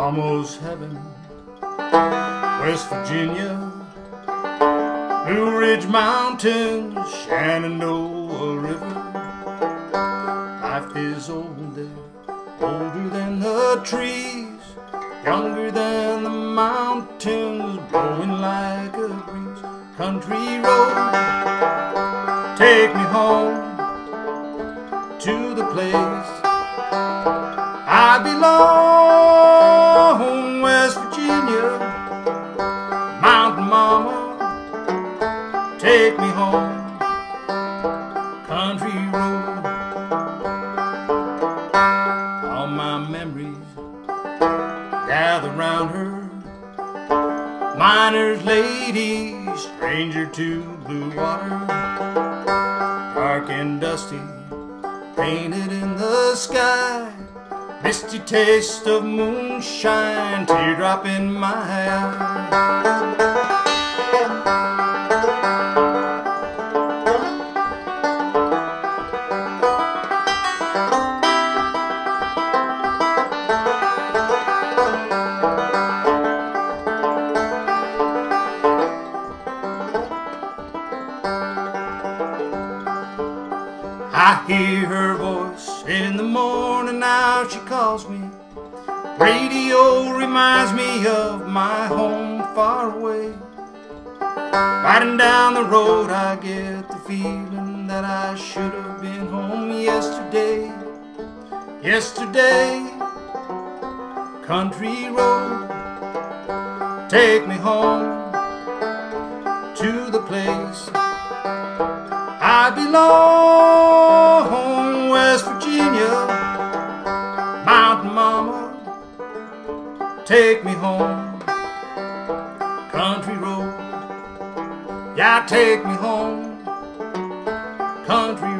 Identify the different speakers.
Speaker 1: almost heaven. West Virginia, Blue Ridge Mountains, Shenandoah River. Life is old there, older than the trees, younger than the mountains, blowing like a breeze. Country road, take me home to the place I belong, take me home, country road. All my memories gather round her, miner's lady, stranger to blue water, dark and dusty painted in the sky. Misty taste of moonshine, teardrop in my eye. I hear her voice in the morning now she calls me. Radio reminds me of my home far away. Riding down the road, I get the feeling that I should have been home yesterday. Yesterday, country road, take me home to the place I belong, take me home, country road, yeah, take me home, country